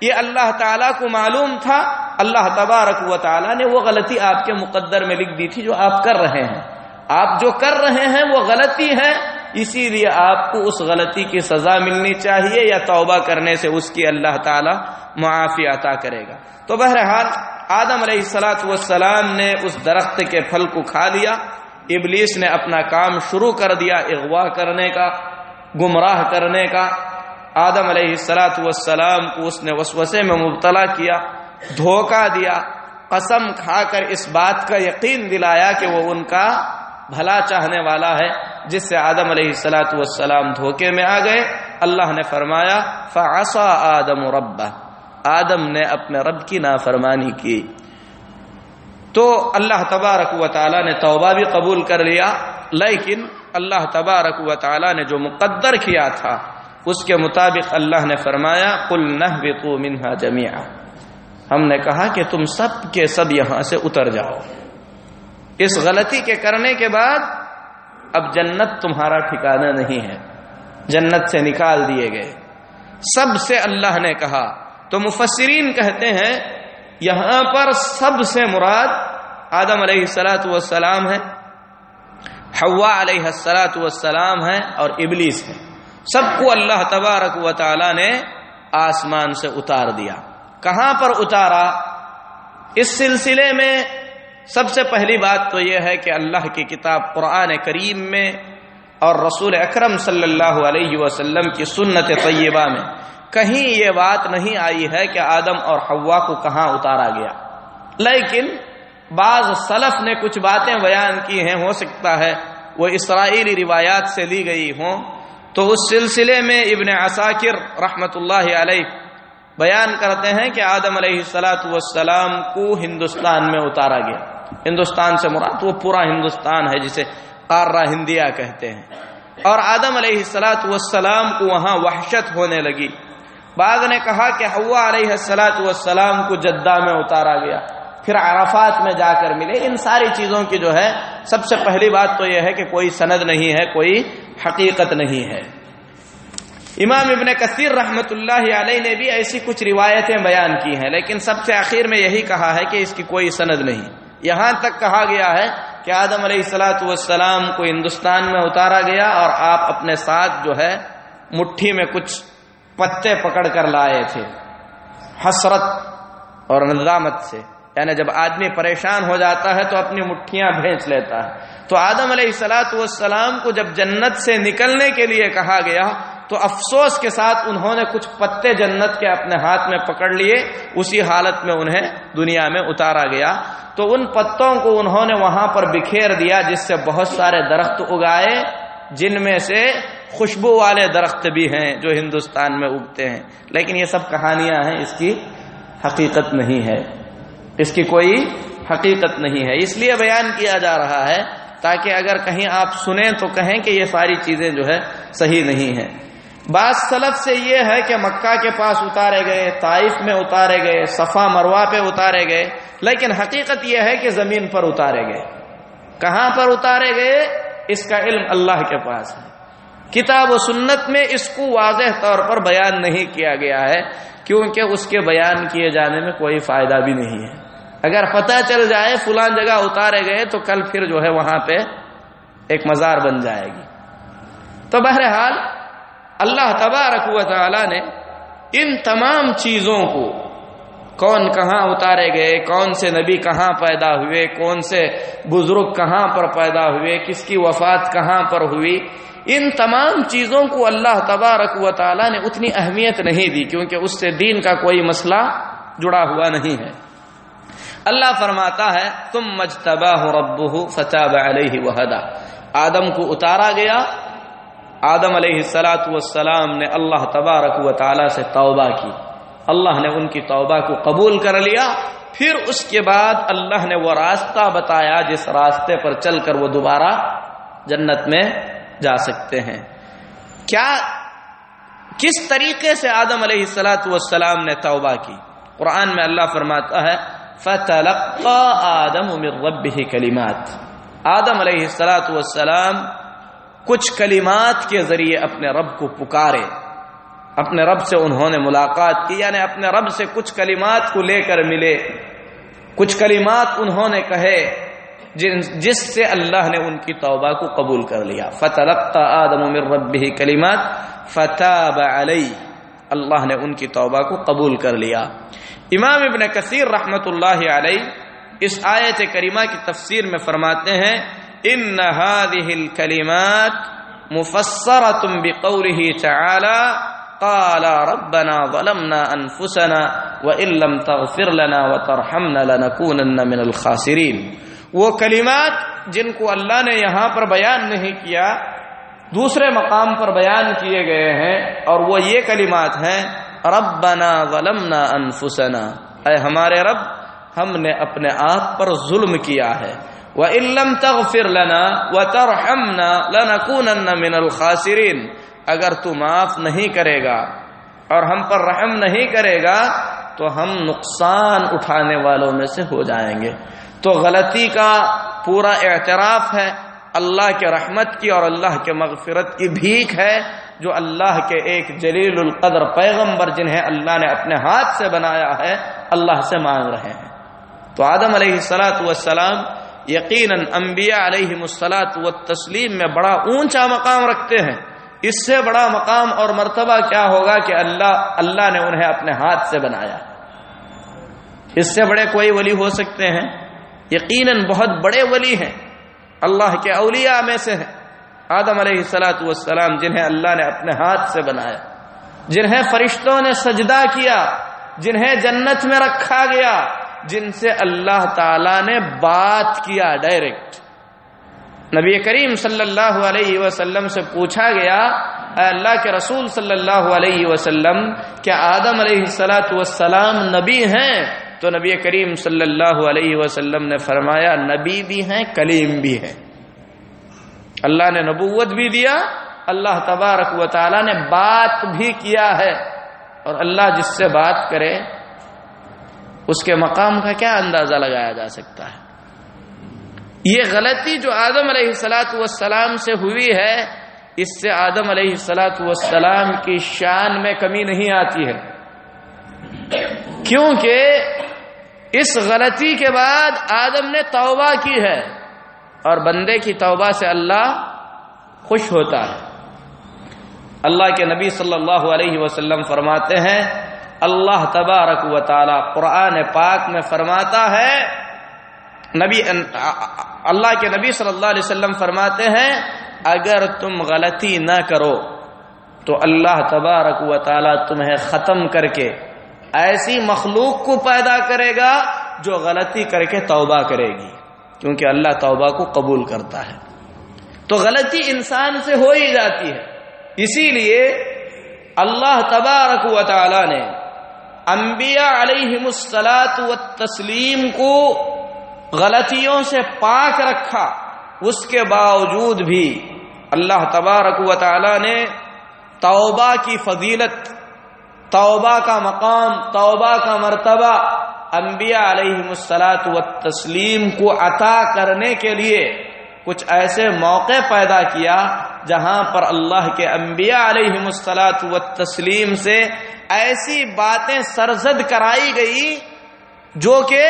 یہ اللہ تعالیٰ کو معلوم تھا۔ اللہ تبارک و تعالیٰ نے وہ غلطی آپ کے مقدر میں لکھ دی تھی جو آپ کر رہے ہیں۔ آپ جو کر رہے ہیں وہ غلطی ہے۔ اسی لیے آپ کو اس غلطی کی سزا ملنی چاہیے یا توبہ کرنے سے اس کی اللہ تعالی معافی عطا کرے گا۔ تو بہرحال آدم علیہ السلاۃ والسلام نے اس درخت کے پھل کو کھا لیا۔ ابلیس نے اپنا کام شروع کر دیا اغوا کرنے کا، گمراہ کرنے کا۔ آدم علیہ السلاۃ والسلام کو اس نے وسوسے میں مبتلا کیا، دھوکہ دیا، قسم کھا کر اس بات کا یقین دلایا کہ وہ ان کا بھلا چاہنے والا ہے۔ جس سے آدم علیہ السلاۃ والسلام دھوکے میں آ گئے، اللہ نے فرمایا فعصا آدم رب آدم نے اپنے رب کی نافرمانی کی۔ تو اللہ تبارک و تعالی نے توبہ بھی قبول کر لیا، لیکن اللہ تبارک و تعالی نے جو مقدر کیا تھا، اس کے مطابق اللہ نے فرمایا کل نہ منہا جمیا ہم نے کہا کہ تم سب کے سب یہاں سے اتر جاؤ۔ اس غلطی کے کرنے کے بعد اب جنت تمہارا ٹھکانہ نہیں ہے۔ جنت سے نکال دیے گئے۔ سب سے اللہ نے کہا، تو مفسرین کہتے ہیں، یہاں پر سب سے مراد آدم علیہ السلاۃ والسلام ہے ہوا علیہ السلاۃ والسلام ہے اور ابلیس ہے۔ سب کو اللہ تبارک و تعالی نے آسمان سے اتار دیا۔ کہاں پر اتارا؟ اس سلسلے میں سب سے پہلی بات تو یہ ہے کہ اللہ کی کتاب قرآن کریم میں اور رسول اکرم صلی اللہ علیہ وسلم کی سنت طیبہ میں کہیں یہ بات نہیں آئی ہے کہ آدم اور ہوا کو کہاں اتارا گیا۔ لیکن بعض سلف نے کچھ باتیں بیان کی ہیں، ہو سکتا ہے وہ اسرائیلی روایات سے لی گئی ہوں۔ تو اس سلسلے میں ابن عساکر رحمت اللہ علیہ بیان کرتے ہیں کہ آدم علیہ السلاۃ والسلام کو ہندوستان میں اتارا گیا۔ ہندوستان سے مراد وہ پورا ہندوستان ہے جسے قارہ ہندیا کہتے ہیں۔ اور آدم علیہ السلاۃ والسلام کو وہاں وحشت ہونے لگی۔ بعض نے کہا کہ ہوا علیہ السلاۃ والسلام کو جدہ میں اتارا گیا۔ پھر عرفات میں جا کر ملے۔ ان ساری چیزوں کی جو ہے، سب سے پہلی بات تو یہ ہے کہ کوئی سند نہیں ہے، کوئی حقیقت نہیں ہے۔ امام ابن کثیر رحمت اللہ علیہ نے بھی ایسی کچھ روایتیں بیان کی ہیں، لیکن سب سے آخر میں یہی کہا ہے کہ اس کی کوئی سند نہیں۔ یہاں تک کہا گیا ہے کہ آدم علیہ السلاۃ والسلام کو ہندوستان میں اتارا گیا اور آپ اپنے ساتھ جو ہے مٹھی میں کچھ پتے پکڑ کر لائے تھے، حسرت اور ندامت سے۔ یعنی جب آدمی پریشان ہو جاتا ہے تو اپنی مٹھیاں بھیج لیتا ہے۔ تو آدم علیہ السلاۃ والسلام کو جب جنت سے نکلنے کے لیے کہا گیا تو افسوس کے ساتھ انہوں نے کچھ پتے جنت کے اپنے ہاتھ میں پکڑ لیے، اسی حالت میں انہیں دنیا میں اتارا گیا۔ تو ان پتوں کو انہوں نے وہاں پر بکھیر دیا، جس سے بہت سارے درخت اگائے، جن میں سے خوشبو والے درخت بھی ہیں جو ہندوستان میں اگتے ہیں۔ لیکن یہ سب کہانیاں ہیں، اس کی حقیقت نہیں ہے۔ اس کی کوئی حقیقت نہیں ہے۔ اس لیے بیان کیا جا رہا ہے تاکہ اگر کہیں آپ سنیں تو کہیں کہ یہ ساری چیزیں جو ہے صحیح نہیں ہیں۔ بعض سلف سے یہ ہے کہ مکہ کے پاس اتارے گئے، طائف میں اتارے گئے، صفا مروا پہ اتارے گئے، لیکن حقیقت یہ ہے کہ زمین پر اتارے گئے۔ کہاں پر اتارے گئے؟ اس کا علم اللہ کے پاس ہے۔ کتاب و سنت میں اس کو واضح طور پر بیان نہیں کیا گیا ہے، کیونکہ اس کے بیان کیے جانے میں کوئی فائدہ بھی نہیں ہے۔ اگر پتہ چل جائے فلان جگہ اتارے گئے، تو کل پھر جو ہے وہاں پہ ایک مزار بن جائے گی۔ تو بہرحال اللہ تبارک و تعالی نے ان تمام چیزوں کو کون کہاں اتارے گئے، کون سے نبی کہاں پیدا ہوئے، کون سے بزرگ کہاں پر پیدا ہوئے، کس کی وفات کہاں پر ہوئی، ان تمام چیزوں کو اللہ تبارک و تعالی نے اتنی اہمیت نہیں دی کیونکہ اس سے دین کا کوئی مسئلہ جڑا ہوا نہیں ہے۔ اللہ فرماتا ہے تم مجتبہ رب فتاب علیہ وحدہ۔ آدم کو اتارا گیا آدم علیہ السلاۃ والسلام نے اللہ تبارک و تعالی سے توبہ کی۔ اللہ نے ان کی توبہ کو قبول کر لیا۔ پھر اس کے بعد اللہ نے وہ راستہ بتایا جس راستے پر چل کر وہ دوبارہ جنت میں جا سکتے ہیں۔ کیا کس طریقے سے آدم علیہ السلاۃ والسلام نے توبہ کی؟ قرآن میں اللہ فرماتا ہے فتح آدم رب کلیمات آدم علیہ السلاۃ والسلام کچھ کلمات کے ذریعے اپنے رب کو پکارے، اپنے رب سے انہوں نے ملاقات کی یعنی اپنے رب سے کچھ کلمات کو لے کر ملے۔ کچھ کلمات انہوں نے کہے جس سے اللہ نے ان کی توبہ کو قبول کر لیا۔ فتح آدم من ربه کلمات فتح علی اللہ نے ان کی توبہ کو قبول کر لیا۔ امام ابن کثیر رحمت اللہ علیہ اس آیت کریمہ کی تفسیر میں فرماتے ہیں ان هذه الكلمات مفسرة بقوله تعالى قال ربنا ظلمنا انفسنا وان لم تغفر لنا وترحمنا لنكونن من الخاسرين۔ وہ کلمات جن کو اللہ نے یہاں پر بیان نہیں کیا، دوسرے مقام پر بیان کیے گئے ہیں اور وہ یہ کلمات ہیں، ربنا ظلمنا انفسنا اے ہمارے رب، ہم نے اپنے آپ پر ظلم کیا ہے۔ وَإِن تَغْفِرْ لَنَا وَتَرْحَمْنَا لَنَكُونَنَّ مِنَ الْخَاسِرِينَ۔ اگر تو معاف نہیں کرے گا اور ہم پر رحم نہیں کرے گا، تو ہم نقصان اٹھانے والوں میں سے ہو جائیں گے۔ تو غلطی کا پورا اعتراف ہے، اللہ کے رحمت کی اور اللہ کے مغفرت کی بھیک ہے، جو اللہ کے ایک جلیل القدر پیغمبر جنہیں اللہ نے اپنے ہاتھ سے بنایا ہے، اللہ سے مانگ رہے ہیں۔ تو آدم علیہ السلاۃ والسلام یقیناً انبیاء علیہ مسلاط و تسلیم میں بڑا اونچا مقام رکھتے ہیں۔ اس سے بڑا مقام اور مرتبہ کیا ہوگا کہ اللہ اللہ نے انہیں اپنے ہاتھ سے بنایا۔ اس سے بڑے کوئی ولی ہو سکتے ہیں۔ یقیناً بہت بڑے ولی ہیں۔ اللہ کے اولیاء میں سے ہیں۔ آدم علیہ السلاۃ والسلام جنہیں اللہ نے اپنے ہاتھ سے بنایا۔ جنہیں فرشتوں نے سجدہ کیا۔ جنہیں جنت میں رکھا گیا۔ جن سے اللہ تعالی نے بات کیا ڈائریکٹ۔ نبی کریم صلی اللہ علیہ وسلم سے پوچھا گیا، اے اللہ کے رسول صلی اللہ علیہ وسلم، کیا آدم علیہ السلاۃ والسلام نبی ہیں؟ تو نبی کریم صلی اللہ علیہ وسلم نے فرمایا، نبی بھی ہیں، کلیم بھی ہیں۔ اللہ نے نبوت بھی دیا، اللہ تبارک و تعالی نے بات بھی کیا ہے۔ اور اللہ جس سے بات کرے اس کے مقام کا کیا اندازہ لگایا جا سکتا ہے؟ یہ غلطی جو آدم علیہ السلاۃ والسلام سے ہوئی ہے، اس سے آدم علیہ السلاۃ والسلام کی شان میں کمی نہیں آتی ہے۔ کیونکہ اس غلطی کے بعد آدم نے توبہ کی ہے اور بندے کی توبہ سے اللہ خوش ہوتا ہے۔ اللہ کے نبی صلی اللہ علیہ وسلم فرماتے ہیں اللہ تبارک و تعالی قرآن پاک میں فرماتا ہے، نبی اللہ کے نبی صلی اللہ علیہ وسلم فرماتے ہیں، اگر تم غلطی نہ کرو تو اللہ تبارک و تعالی تمہیں ختم کر کے ایسی مخلوق کو پیدا کرے گا جو غلطی کر کے توبہ کرے گی، کیونکہ اللہ توبہ کو قبول کرتا ہے۔ تو غلطی انسان سے ہو ہی جاتی ہے۔ اسی لیے اللہ تبارک و تعالی نے انبیاء علیہ مسلاط و تسلیم کو غلطیوں سے پاک رکھا، اس کے باوجود بھی اللہ تبارک و تعالی نے توبہ کی فضیلت، توبہ کا مقام، توبہ کا مرتبہ انبیاء علیہ مسلاط و تسلیم کو عطا کرنے کے لیے کچھ ایسے موقع پیدا کیا جہاں پر اللہ کے انبیاء علیہ مسلاط و تسلیم سے ایسی باتیں سرزد کرائی گئی جو کہ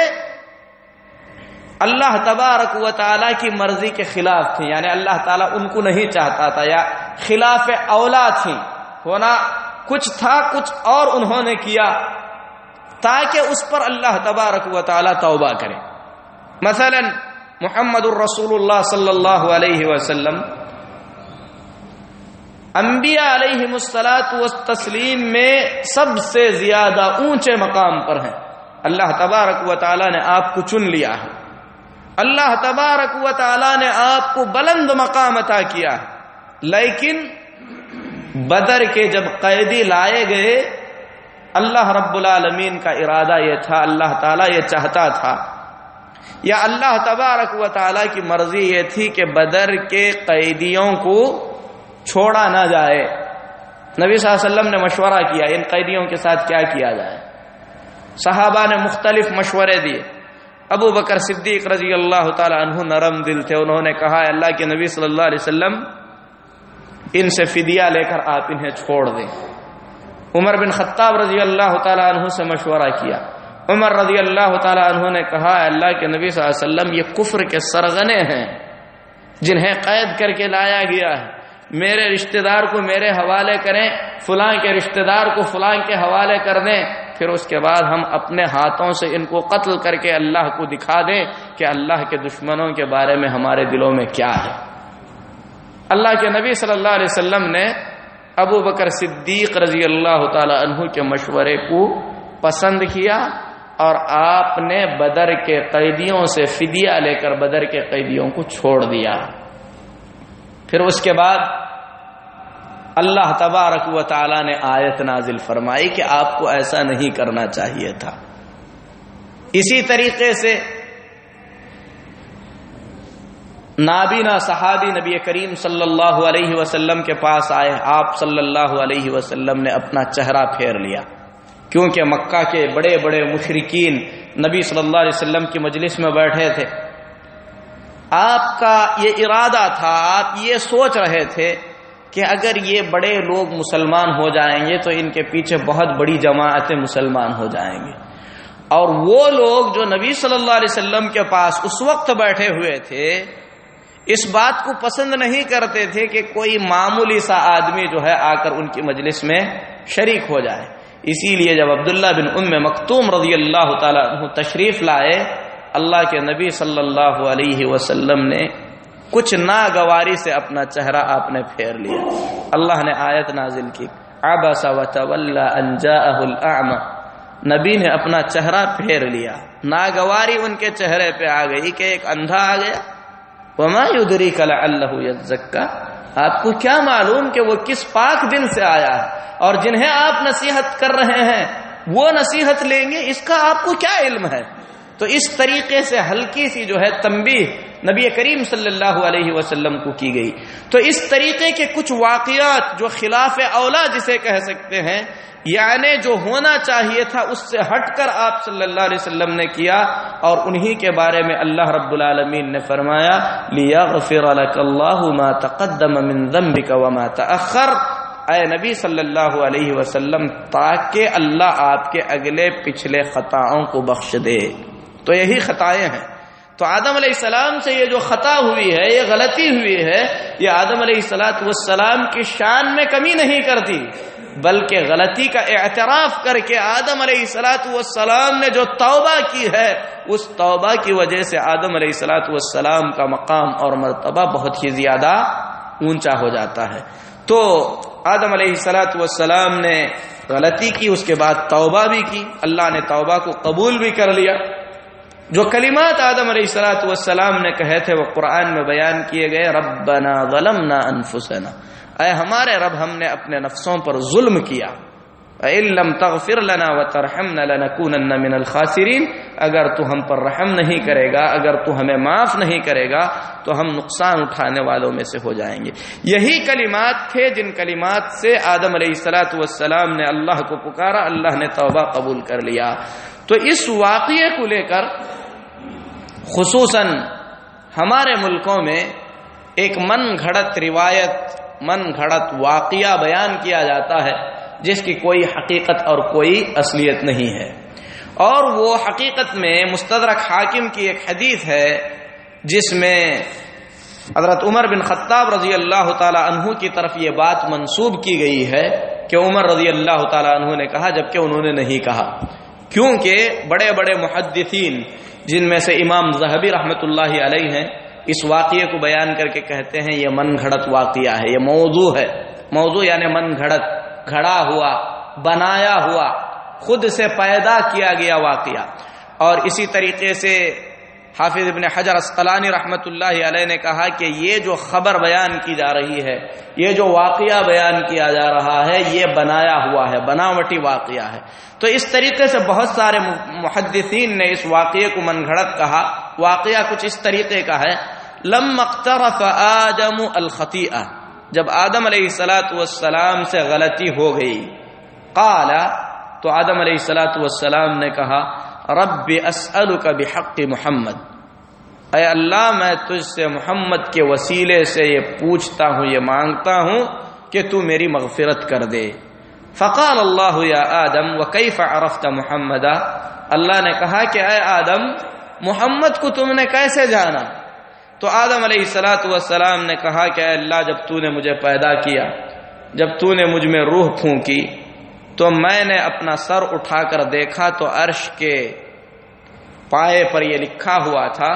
اللہ تبارک و تعالیٰ کی مرضی کے خلاف تھی یعنی اللہ تعالیٰ ان کو نہیں چاہتا تھا یا خلاف اولا تھی ہونا کچھ تھا، کچھ اور انہوں نے کیا تاکہ اس پر اللہ تبارک و تعالیٰ توبہ کرے۔ مثلا محمد الرسول اللہ صلی اللہ علیہ وسلم انبیاء علیہ مسلاط و تسلیم میں سب سے زیادہ اونچے مقام پر ہیں اللہ تبارک و تعالیٰ نے آپ کو چن لیا ہے اللہ تبارک و تعالی نے آپ کو بلند مقام عطا کیا ہے لیکن بدر کے جب قیدی لائے گئے اللہ رب العالمین کا ارادہ یہ تھا اللہ تعالیٰ یہ چاہتا تھا یا اللہ تبارک و تعالیٰ کی مرضی یہ تھی کہ بدر کے قیدیوں کو چھوڑا نہ جائے۔ نبی صلی اللہ علیہ وسلم نے مشورہ کیا، ان قیدیوں کے ساتھ کیا کیا جائے؟ صحابہ نے مختلف مشورے دیے۔ ابو بکر صدیق رضی اللہ تعالی عنہ نرم دل تھے، انہوں نے کہا اللہ کے نبی صلی اللہ علیہ وسلم، ان سے فدیہ لے کر آپ انہیں چھوڑ دیں۔ عمر بن خطاب رضی اللہ تعالی عنہ سے مشورہ کیا۔ عمر رضی اللہ تعالی عنہ نے کہا اللہ کے نبی صلی اللہ علیہ وسلم، یہ کفر کے سرغنے ہیں، جنہیں قید کر کے لایا گیا ہے، میرے رشتہ دار کو میرے حوالے کریں، فلاں کے رشتہ دار کو فلاں کے حوالے کر دیں، پھر اس کے بعد ہم اپنے ہاتھوں سے ان کو قتل کر کے اللہ کو دکھا دیں کہ اللہ کے دشمنوں کے بارے میں ہمارے دلوں میں کیا ہے۔ اللہ کے نبی صلی اللہ علیہ وسلم نے ابو بکر صدیق رضی اللہ تعالی عنہ کے مشورے کو پسند کیا اور آپ نے بدر کے قیدیوں سے فدیہ لے کر بدر کے قیدیوں کو چھوڑ دیا۔ پھر اس کے بعد اللہ تبارک و تعالی نے آیت نازل فرمائی کہ آپ کو ایسا نہیں کرنا چاہیے تھا۔ اسی طریقے سے نابینا صحابی نبی کریم صلی اللہ علیہ وسلم کے پاس آئے۔ آپ صلی اللہ علیہ وسلم نے اپنا چہرہ پھیر لیا۔ کیونکہ مکہ کے بڑے بڑے مشرقین نبی صلی اللہ علیہ وسلم کی مجلس میں بیٹھے تھے۔ آپ کا یہ ارادہ تھا، آپ یہ سوچ رہے تھے کہ اگر یہ بڑے لوگ مسلمان ہو جائیں گے تو ان کے پیچھے بہت بڑی جماعتیں مسلمان ہو جائیں گے اور وہ لوگ جو نبی صلی اللہ علیہ وسلم کے پاس اس وقت بیٹھے ہوئے تھے، اس بات کو پسند نہیں کرتے تھے کہ کوئی معمولی سا آدمی جو ہے آ کر ان کی مجلس میں شریک ہو جائے۔ اسی لیے جب عبداللہ بن ام مختوم رضی اللہ تعالیٰ عنہ تشریف لائے، اللہ کے نبی صلی اللہ علیہ وسلم نے کچھ ناگواری سے اپنا چہرہ آپ نے پھیر لیا۔ اللہ نے آیت نازل کی۔ نبی نے اپنا چہرہ پھیر لیا۔ ناگواری ان کے چہرے پہ آ گئی کہ ایک اندھا آ گیا۔ وما یدری کلا اللہ آپ کو کیا معلوم کہ وہ کس پاک دن سے آیا ہے اور جنہیں آپ نصیحت کر رہے ہیں وہ نصیحت لیں گے اس کا آپ کو کیا علم ہے تو اس طریقے سے ہلکی سی جو ہے تمبی نبی کریم صلی اللہ علیہ وسلم کو کی گئی۔ تو اس طریقے کے کچھ واقعات جو خلاف اولا جسے کہہ سکتے ہیں یعنی جو ہونا چاہیے تھا اس سے ہٹ کر آپ صلی اللہ علیہ وسلم نے کیا اور انہی کے بارے میں اللہ رب العالمین نے فرمایا ما تقدم من ذنبك وما اے نبی صلی اللہ علیہ وسلم، تاکہ اللہ آپ کے اگلے پچھلے خطاؤں کو بخش دے۔ تو یہی خطائیں ہیں۔ تو آدم علیہ السلام سے یہ جو خطا ہوئی ہے، یہ غلطی ہوئی ہے، یہ آدم علیہ السلاۃ والسلام کی شان میں کمی نہیں کرتی، بلکہ غلطی کا اعتراف کر کے آدم علیہ السلاۃ والسلام نے جو توبہ کی ہے، اس توبہ کی وجہ سے آدم علیہ السلاۃ والسلام کا مقام اور مرتبہ بہت ہی زیادہ اونچا ہو جاتا ہے۔ تو آدم علیہ السلاۃ والسلام نے غلطی کی، اس کے بعد توبہ بھی کی، اللہ نے توبہ کو قبول بھی کر لیا۔ جو کلمات آدم علیہ السلاۃ والسلام نے کہے تھے، وہ قرآن میں بیان کیے گئے، ربنا ظلمنا انفسنا۔ اے ہمارے رب، ہم نے اپنے نفسوں پر ظلم کیا۔ لم تغفر لنا وترحمنا لنكونن من الخاسرین اگر تو ہم پر رحم نہیں کرے گا، اگر تو ہمیں معاف نہیں کرے گا، تو ہم نقصان اٹھانے والوں میں سے ہو جائیں گے۔ یہی کلمات تھے جن کلمات سے آدم علیہ السلاۃ والسلام نے اللہ کو پکارا، اللہ نے توبہ قبول کر لیا۔ تو اس واقعے کو لے کر خصوصاً ہمارے ملکوں میں ایک من گھڑت روایت، من گھڑت واقعہ بیان کیا جاتا ہے، جس کی کوئی حقیقت اور کوئی اصلیت نہیں ہے۔ اور وہ حقیقت میں مستدرک حاکم کی ایک حدیث ہے، جس میں حضرت عمر بن خطاب رضی اللہ تعالی عنہ کی طرف یہ بات منسوب کی گئی ہے کہ عمر رضی اللہ تعالی عنہ نے کہا، جبکہ انہوں نے نہیں کہا۔ کیونکہ بڑے بڑے محدثین جن میں سے امام زہبی رحمۃ اللہ علیہ ہیں، اس واقعے کو بیان کر کے کہتے ہیں، یہ من گھڑت واقعہ ہے، یہ موضوع ہے۔ موضوع یعنی من گھڑت، گھڑا ہوا، بنایا ہوا، خود سے پیدا کیا گیا واقعہ۔ اور اسی طریقے سے حافظ ابن حجر اسقلانی رحمۃ اللہ علیہ نے کہا کہ یہ جو خبر بیان کی جا رہی ہے، یہ جو واقعہ بیان کیا جا رہا ہے، یہ بنایا ہوا ہے، بناوٹی واقعہ ہے۔ تو اس طریقے سے بہت سارے محدثین نے اس واقعے کو من گھڑت کہا۔ واقعہ کچھ اس طریقے کا ہے۔ لم اقترف آدم الخطیہ جب آدم علیہ السلاۃ والسلام سے غلطی ہو گئی۔ قال، تو آدم علیہ السلاۃ والسلام نے کہا رب اسألک بحق محمد۔ اے اللہ، میں تجھ سے محمد کے وسیلے سے یہ پوچھتا ہوں، یہ مانگتا ہوں کہ تو میری مغفرت کر دے۔ فقال اللہ، یا آدم و عرفت محمد؟ اللہ نے کہا کہ اے آدم، محمد کو تم نے کیسے جانا؟ تو آدم علیہ السلاۃ والسلام نے کہا کہ اے اللہ، جب تو نے مجھے پیدا کیا، جب تو نے مجھ میں روح پھونکی تو میں نے اپنا سر اٹھا کر دیکھا تو عرش کے پائے پر یہ لکھا ہوا تھا،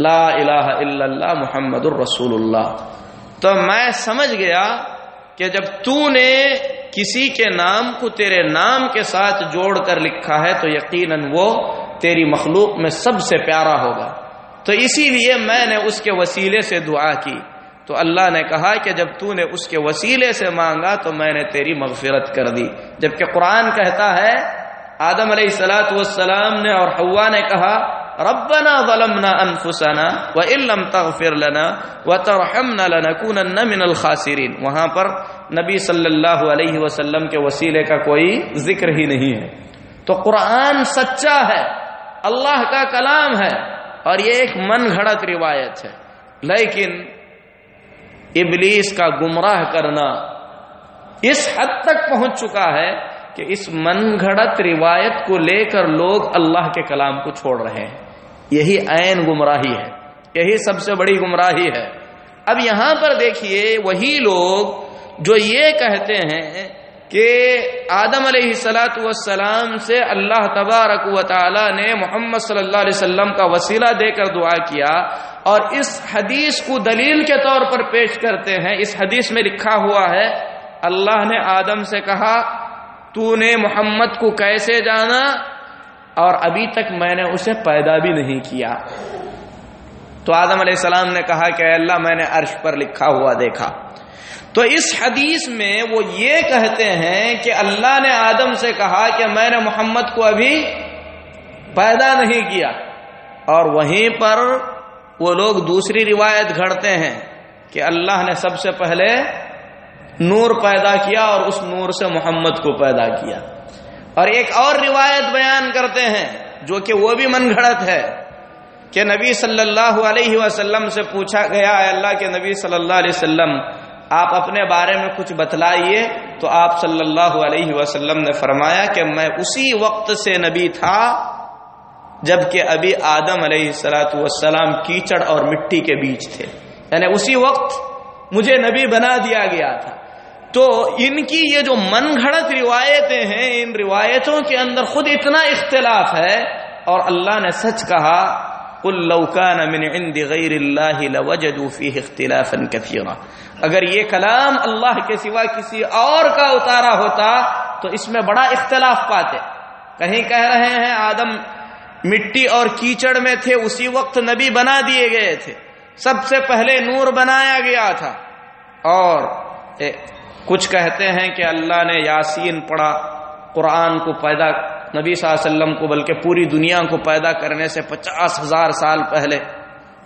لا الہ الا اللہ محمد الرسول اللہ۔ تو میں سمجھ گیا کہ جب تو نے کسی کے نام کو تیرے نام کے ساتھ جوڑ کر لکھا ہے تو یقیناً وہ تیری مخلوق میں سب سے پیارا ہوگا۔ تو اسی لیے میں نے اس کے وسیلے سے دعا کی۔ تو اللہ نے کہا کہ جب تو نے اس کے وسیلے سے مانگا تو میں نے تیری مغفرت کر دی۔ جبکہ قرآن کہتا ہے، آدم علیہ السلاۃ والسلام نے اور ہوا نے کہا، ربنا ظلمنا انفسنا وان لم تغفر لنا وترحمنا لنكونن من الخاسرین۔ وہاں پر نبی صلی اللہ علیہ وسلم کے وسیلے کا کوئی ذکر ہی نہیں ہے۔ تو قرآن سچا ہے، اللہ کا کلام ہے اور یہ ایک من گھڑت روایت ہے۔ لیکن ابلیس کا گمراہ کرنا اس حد تک پہنچ چکا ہے کہ اس من گھڑت روایت کو لے کر لوگ اللہ کے کلام کو چھوڑ رہے ہیں۔ یہی عین گمراہی ہے۔ یہی سب سے بڑی گمراہی ہے۔ اب یہاں پر دیکھیے وہی لوگ جو یہ کہتے ہیں کہ آدم علیہ سلاۃ والسلام سے اللہ تبارک و تعالی نے محمد صلی اللہ علیہ وسلم کا وسیلہ دے کر دعا کیا۔ اور اس حدیث کو دلیل کے طور پر پیش کرتے ہیں۔ اس حدیث میں لکھا ہوا ہے، اللہ نے آدم سے کہا، تو نے محمد کو کیسے جانا؟ اور ابھی تک میں نے اسے پیدا بھی نہیں کیا۔ تو آدم علیہ السلام نے کہا کہ اللہ، میں نے عرش پر لکھا ہوا دیکھا۔ تو اس حدیث میں وہ یہ کہتے ہیں کہ اللہ نے آدم سے کہا کہ میں نے محمد کو ابھی پیدا نہیں کیا۔ اور وہیں پر وہ لوگ دوسری روایت گھڑتے ہیں کہ اللہ نے سب سے پہلے نور پیدا کیا اور اس نور سے محمد کو پیدا کیا۔ اور ایک اور روایت بیان کرتے ہیں جو کہ وہ بھی من گھڑت ہے کہ نبی صلی اللہ علیہ وسلم سے پوچھا گیا ہے اللہ کے نبی صلی اللہ علیہ وسلم، آپ اپنے بارے میں کچھ بتلائیے؟ تو آپ صلی اللہ علیہ وسلم نے فرمایا کہ میں اسی وقت سے نبی تھا جبکہ ابھی آدم علیہ السلاۃ والسلام کیچڑ اور مٹی کے بیچ تھے۔ یعنی اسی وقت مجھے نبی بنا دیا گیا تھا۔ تو ان کی یہ جو من گھڑت روایتیں ہیں، ان روایتوں کے اندر خود اتنا اختلاف ہے۔ اور اللہ نے سچ کہا، قل لو كان من عند غير الله لوجدوا فيه اختلافا كثيرا اگر یہ کلام اللہ کے سوا کسی اور کا اتارا ہوتا تو اس میں بڑا اختلاف پاتے۔ کہیں کہہ رہے ہیں، آدم مٹی اور کیچڑ میں تھے، اسی وقت نبی بنا دیے گئے تھے۔ سب سے پہلے نور بنایا گیا تھا۔ اور کچھ کہتے ہیں کہ اللہ نے یاسین پڑھا قرآن کو پیدا، نبی صلی اللہ علیہ وسلم کو، بلکہ پوری دنیا کو پیدا کرنے سے پچاس ہزار سال پہلے۔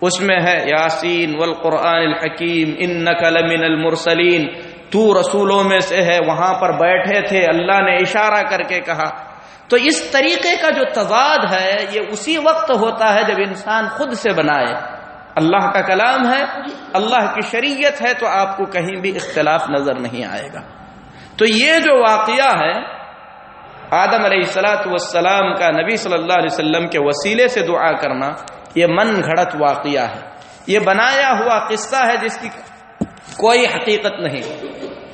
اس میں ہے، یاسین والقرآن الحکیم ان نقل من المرسلین۔ تو رسولوں میں سے ہے، وہاں پر بیٹھے تھے، اللہ نے اشارہ کر کے کہا۔ تو اس طریقے کا جو تضاد ہے، یہ اسی وقت ہوتا ہے جب انسان خود سے بنائے۔ اللہ کا کلام ہے، اللہ کی شریعت ہے تو آپ کو کہیں بھی اختلاف نظر نہیں آئے گا۔ تو یہ جو واقعہ ہے، آدم علیہ السلاۃ والسلام کا نبی صلی اللہ علیہ وسلم کے وسیلے سے دعا کرنا، یہ من گھڑت واقعہ ہے۔ یہ بنایا ہوا قصہ ہے جس کی کوئی حقیقت نہیں۔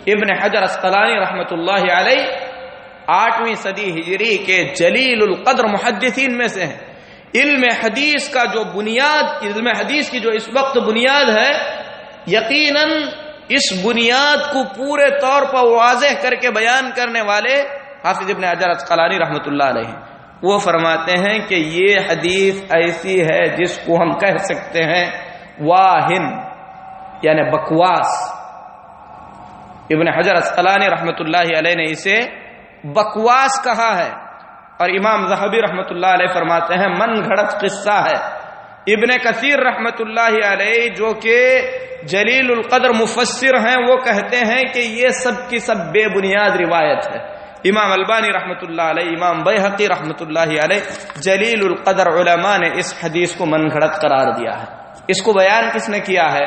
ابن حجر اسقلانی رحمۃ اللہ علیہ آٹھویں صدی ہجری کے جلیل القدر محدثین میں سے ہیں۔ علم حدیث کا جو بنیاد، علم حدیث کی جو اس وقت بنیاد ہے، یقیناً اس بنیاد کو پورے طور پر واضح کر کے بیان کرنے والے حافظ ابن اجر اسقلانی رحمۃ اللہ علیہ وہ فرماتے ہیں کہ یہ حدیث ایسی ہے جس کو ہم کہہ سکتے ہیں، واہن یعنی بکواس۔ ابن حجر اسقلانی رحمۃ اللہ علیہ نے اسے بکواس کہا ہے۔ اور امام زہبی رحمۃ اللہ علیہ فرماتے ہیں، من گھڑت قصہ ہے۔ ابن کثیر رحمۃ اللہ علیہ جو کہ جلیل القدر مفسر ہیں، وہ کہتے ہیں کہ یہ سب کی سب بے بنیاد روایت ہے۔ امام البانی رحمۃ اللہ علیہ، امام بحقی رحمۃ اللہ علیہ جلیل القدر علماء نے اس حدیث کو من گھڑت قرار دیا ہے۔ اس کو بیان کس نے کیا ہے؟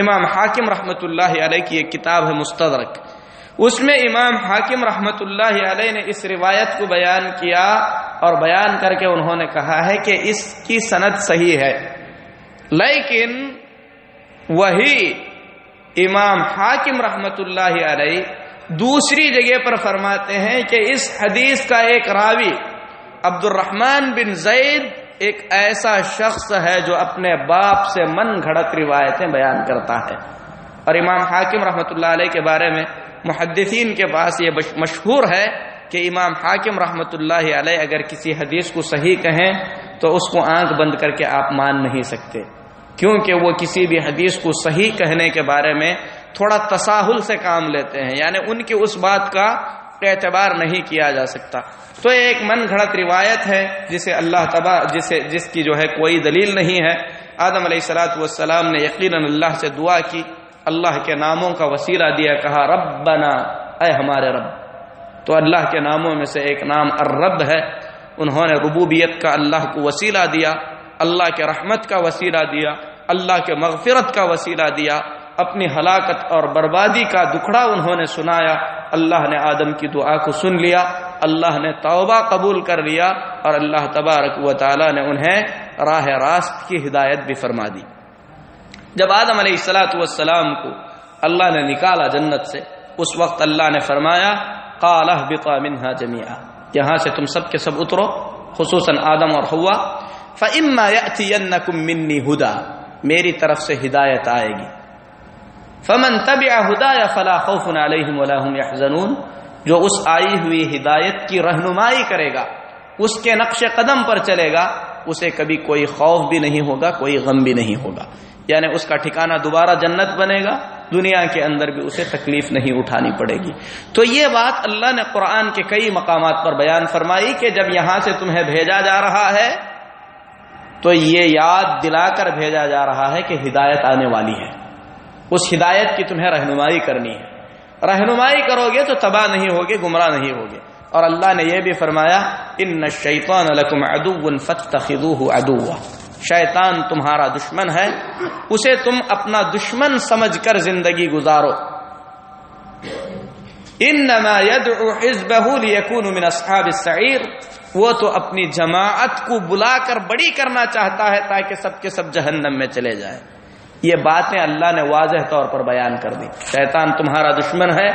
امام حاکم رحمۃ اللہ علیہ کی ایک کتاب ہے مستدرک۔ اس میں امام حاکم رحمۃ اللہ علیہ نے اس روایت کو بیان کیا اور بیان کر کے انہوں نے کہا ہے کہ اس کی سند صحیح ہے۔ لیکن وہی امام حاکم رحمۃ اللہ علیہ دوسری جگہ پر فرماتے ہیں کہ اس حدیث کا ایک راوی عبد الرحمن بن زید ایک ایسا شخص ہے جو اپنے باپ سے من گھڑت روایتیں بیان کرتا ہے۔ اور امام حاکم رحمۃ اللہ علیہ کے بارے میں محدثین کے پاس یہ مشہور ہے کہ امام حاکم رحمۃ اللہ علیہ اگر کسی حدیث کو صحیح کہیں تو اس کو آنکھ بند کر کے آپ مان نہیں سکتے۔ کیونکہ وہ کسی بھی حدیث کو صحیح کہنے کے بارے میں تھوڑا تساہل سے کام لیتے ہیں یعنی ان کی اس بات کا اعتبار نہیں کیا جا سکتا۔ تو ایک من گھڑت روایت ہے جسے اللہ تبا جسے جس کی جو ہے کوئی دلیل نہیں ہے۔ آدم علیہ السلاۃ والسلام نے یقیناً اللہ سے دعا کی۔ اللہ کے ناموں کا وسیلہ دیا، کہا رب بنا اے ہمارے رب، تو اللہ کے ناموں میں سے ایک نام الرب ہے۔ انہوں نے ربوبیت کا اللہ کو وسیلہ دیا، اللہ کے رحمت کا وسیلہ دیا، اللہ کے مغفرت کا وسیلہ دیا، اپنی ہلاکت اور بربادی کا دکھڑا انہوں نے سنایا۔ اللہ نے آدم کی دعا کو سن لیا، اللہ نے توبہ قبول کر لیا اور اللہ تبارک و تعالی نے انہیں راہ راست کی ہدایت بھی فرما دی۔ جب آدم علیہ السلاۃ والسلام کو اللہ نے نکالا جنت سے، اس وقت اللہ نے فرمایا قالہ بقا منہا جميعا۔ یہاں سے تم سب کے سب اترو، خصوصاً آدم اور ہوا فإما يأتينكم مني هدى۔ میری طرف سے ہدایت آئے گی۔ فمن تبع ہدایا فلا خوف علیہم ولا هم يحزنون۔ جو اس آئی ہوئی ہدایت کی رہنمائی کرے گا، اس کے نقش قدم پر چلے گا، اسے کبھی کوئی خوف بھی نہیں ہوگا، کوئی غم بھی نہیں ہوگا۔ یعنی اس کا ٹھکانہ دوبارہ جنت بنے گا، دنیا کے اندر بھی اسے تکلیف نہیں اٹھانی پڑے گی۔ تو یہ بات اللہ نے قرآن کے کئی مقامات پر بیان فرمائی کہ جب یہاں سے تمہیں بھیجا جا رہا ہے، تو یہ یاد دلا کر بھیجا جا رہا ہے کہ ہدایت آنے والی ہے۔ اس ہدایت کی تمہیں رہنمائی کرنی ہے۔ رہنمائی کرو گے تو تباہ نہیں ہوگے، گمراہ نہیں ہوگے۔ اور اللہ نے یہ بھی فرمایا ان شیطان لکم ادو فتخذوه عدوا شیطان تمہارا دشمن ہے، اسے تم اپنا دشمن سمجھ کر زندگی گزارو۔ انما يدعو حزبه ليكون من اصحاب السعير وہ تو اپنی جماعت کو بلا کر بڑی کرنا چاہتا ہے تاکہ سب کے سب جہنم میں چلے جائیں۔ یہ باتیں اللہ نے واضح طور پر بیان کر دی۔ شیطان تمہارا دشمن ہے،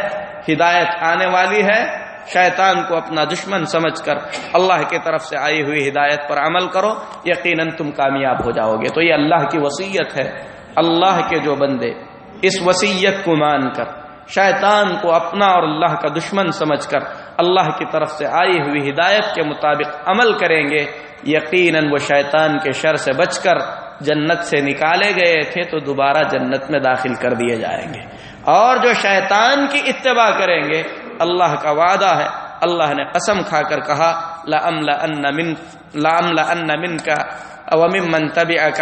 ہدایت آنے والی ہے شیطان کو اپنا دشمن سمجھ کر اللہ کی طرف سے آئی ہوئی ہدایت پر عمل کرو، یقیناً تم کامیاب ہو جاؤ گے۔ تو یہ اللہ کی وسیعت ہے۔ اللہ کے جو بندے اس وسیعت کو مان کر، شیطان کو اپنا اور اللہ کا دشمن سمجھ کر اللہ کی طرف سے آئی ہوئی ہدایت کے مطابق عمل کریں گے، یقیناً وہ شیطان کے شر سے بچ کر جنت سے نکالے گئے تھے تو دوبارہ جنت میں داخل کر دیے جائیں گے۔ اور جو شیطان کی اتباع کریں گے اللہ کا وعدہ ہے، اللہ نے قسم کھا کر کہا لام لام من کا من تبعك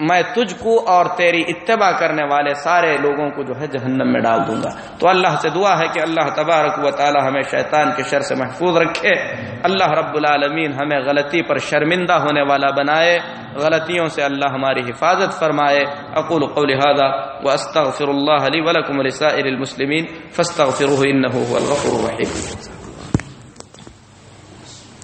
میں تجھ کو اور تیری اتباع کرنے والے سارے لوگوں کو جو ہے جہنم میں ڈال دوں گا۔ تو اللہ سے دعا ہے کہ اللہ تبارک و تعالی ہمیں شیطان کے شر سے محفوظ رکھے۔ اللہ رب العالمین ہمیں غلطی پر شرمندہ ہونے والا بنائے۔ غلطیوں سے اللہ ہماری حفاظت فرمائے۔ اقول قول هذا واستغفر الله لي ولكم ولسائر المسلمين فاستغفروه انه هو الغفور الرحيم